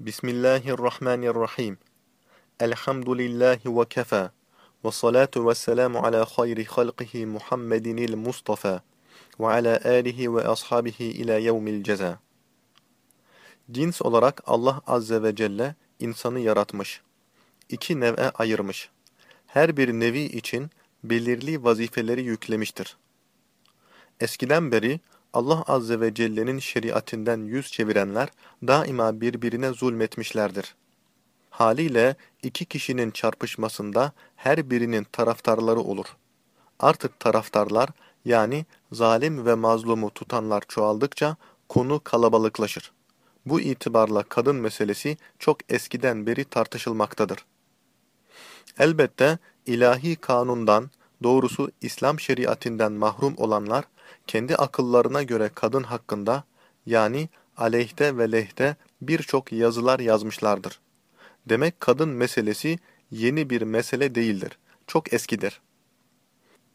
Bismillahirrahmanirrahim. Elhamdülillahi ve kefa. Ve salatu ve selamu ala hayri halqihi Muhammedinil Mustafa ve ala alihi ve ashabihi ila yevmil ceza. Cins olarak Allah Azze ve Celle insanı yaratmış. İki nev'e ayırmış. Her bir nevi için belirli vazifeleri yüklemiştir. Eskiden beri Allah Azze ve Celle'nin şeriatinden yüz çevirenler daima birbirine zulmetmişlerdir. Haliyle iki kişinin çarpışmasında her birinin taraftarları olur. Artık taraftarlar yani zalim ve mazlumu tutanlar çoğaldıkça konu kalabalıklaşır. Bu itibarla kadın meselesi çok eskiden beri tartışılmaktadır. Elbette ilahi kanundan, doğrusu İslam şeriatinden mahrum olanlar, kendi akıllarına göre kadın hakkında, yani aleyhte ve lehte birçok yazılar yazmışlardır. Demek kadın meselesi yeni bir mesele değildir, çok eskidir.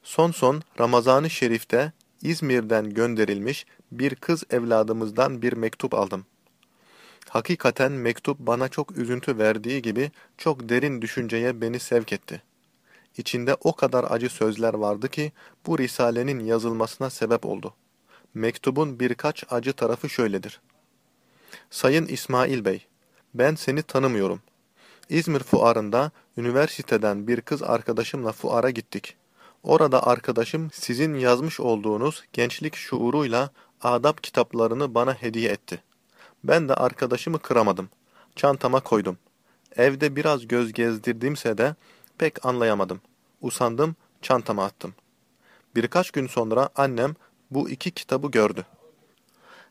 Son son Ramazan-ı Şerif'te İzmir'den gönderilmiş bir kız evladımızdan bir mektup aldım. Hakikaten mektup bana çok üzüntü verdiği gibi çok derin düşünceye beni sevk etti. İçinde o kadar acı sözler vardı ki bu risalenin yazılmasına sebep oldu. Mektubun birkaç acı tarafı şöyledir. Sayın İsmail Bey, ben seni tanımıyorum. İzmir fuarında üniversiteden bir kız arkadaşımla fuara gittik. Orada arkadaşım sizin yazmış olduğunuz gençlik şuuruyla adab kitaplarını bana hediye etti. Ben de arkadaşımı kıramadım. Çantama koydum. Evde biraz göz gezdirdimse de pek anlayamadım. Usandım, çantama attım. Birkaç gün sonra annem bu iki kitabı gördü.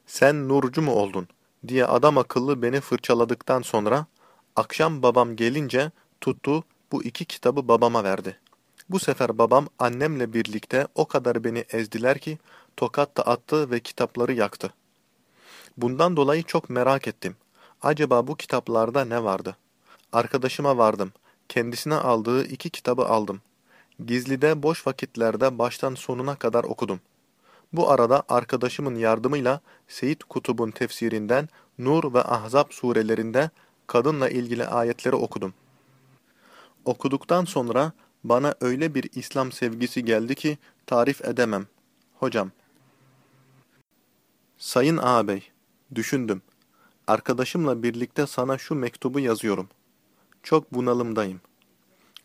Sen nurcu mu oldun diye adam akıllı beni fırçaladıktan sonra akşam babam gelince tuttu bu iki kitabı babama verdi. Bu sefer babam annemle birlikte o kadar beni ezdiler ki tokat da attı ve kitapları yaktı. Bundan dolayı çok merak ettim. Acaba bu kitaplarda ne vardı? Arkadaşıma vardım. Kendisine aldığı iki kitabı aldım. Gizlide boş vakitlerde baştan sonuna kadar okudum. Bu arada arkadaşımın yardımıyla Seyit Kutub'un tefsirinden Nur ve Ahzab surelerinde kadınla ilgili ayetleri okudum. Okuduktan sonra bana öyle bir İslam sevgisi geldi ki tarif edemem. Hocam. Sayın ağabey, düşündüm. Arkadaşımla birlikte sana şu mektubu yazıyorum. Çok bunalımdayım.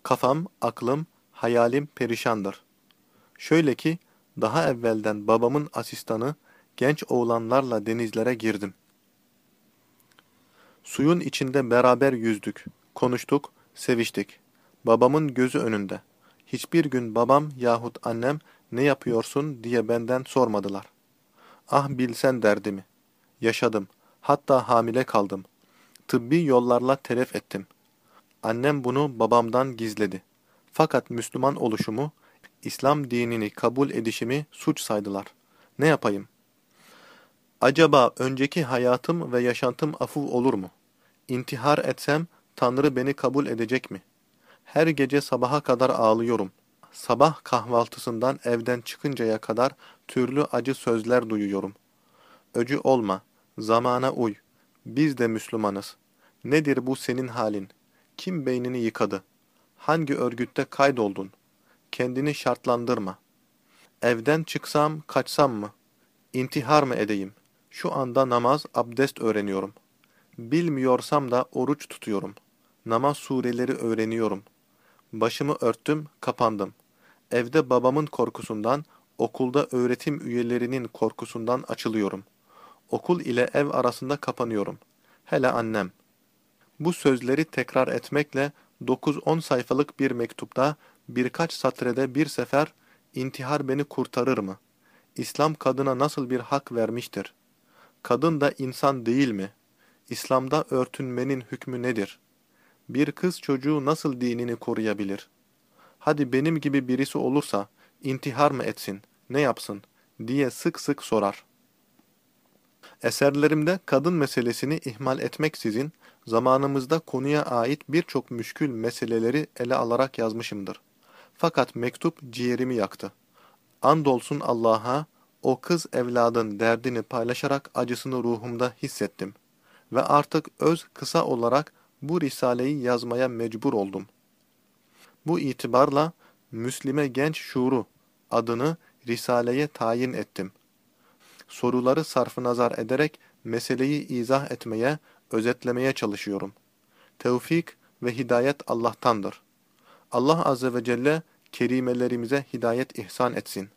Kafam, aklım, hayalim perişandır. Şöyle ki, daha evvelden babamın asistanı, genç oğlanlarla denizlere girdim. Suyun içinde beraber yüzdük, konuştuk, seviştik. Babamın gözü önünde. Hiçbir gün babam yahut annem ne yapıyorsun diye benden sormadılar. Ah bilsen derdimi. Yaşadım. Hatta hamile kaldım. Tıbbi yollarla telef ettim. Annem bunu babamdan gizledi. Fakat Müslüman oluşumu, İslam dinini kabul edişimi suç saydılar. Ne yapayım? Acaba önceki hayatım ve yaşantım afu olur mu? İntihar etsem Tanrı beni kabul edecek mi? Her gece sabaha kadar ağlıyorum. Sabah kahvaltısından evden çıkıncaya kadar türlü acı sözler duyuyorum. Öcü olma, zamana uy. Biz de Müslümanız. Nedir bu senin halin? Kim beynini yıkadı? Hangi örgütte kaydoldun? Kendini şartlandırma. Evden çıksam, kaçsam mı? İntihar mı edeyim? Şu anda namaz, abdest öğreniyorum. Bilmiyorsam da oruç tutuyorum. Namaz sureleri öğreniyorum. Başımı örttüm, kapandım. Evde babamın korkusundan, okulda öğretim üyelerinin korkusundan açılıyorum. Okul ile ev arasında kapanıyorum. Hele annem. Bu sözleri tekrar etmekle 9-10 sayfalık bir mektupta birkaç satrede bir sefer intihar beni kurtarır mı? İslam kadına nasıl bir hak vermiştir? Kadın da insan değil mi? İslam'da örtünmenin hükmü nedir? Bir kız çocuğu nasıl dinini koruyabilir? Hadi benim gibi birisi olursa intihar mı etsin, ne yapsın diye sık sık sorar. Eserlerimde kadın meselesini ihmal etmeksizin zamanımızda konuya ait birçok müşkül meseleleri ele alarak yazmışımdır. Fakat mektup ciğerimi yaktı. Andolsun Allah'a o kız evladın derdini paylaşarak acısını ruhumda hissettim. ve artık öz kısa olarak bu risaleyi yazmaya mecbur oldum. Bu itibarla Müslime Genç Şuru adını risaleye tayin ettim. Soruları sarfı nazar ederek meseleyi izah etmeye, özetlemeye çalışıyorum. Tevfik ve hidayet Allah'tandır. Allah Azze ve Celle kerimelerimize hidayet ihsan etsin.